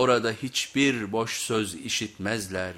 Orada hiçbir boş söz işitmezler.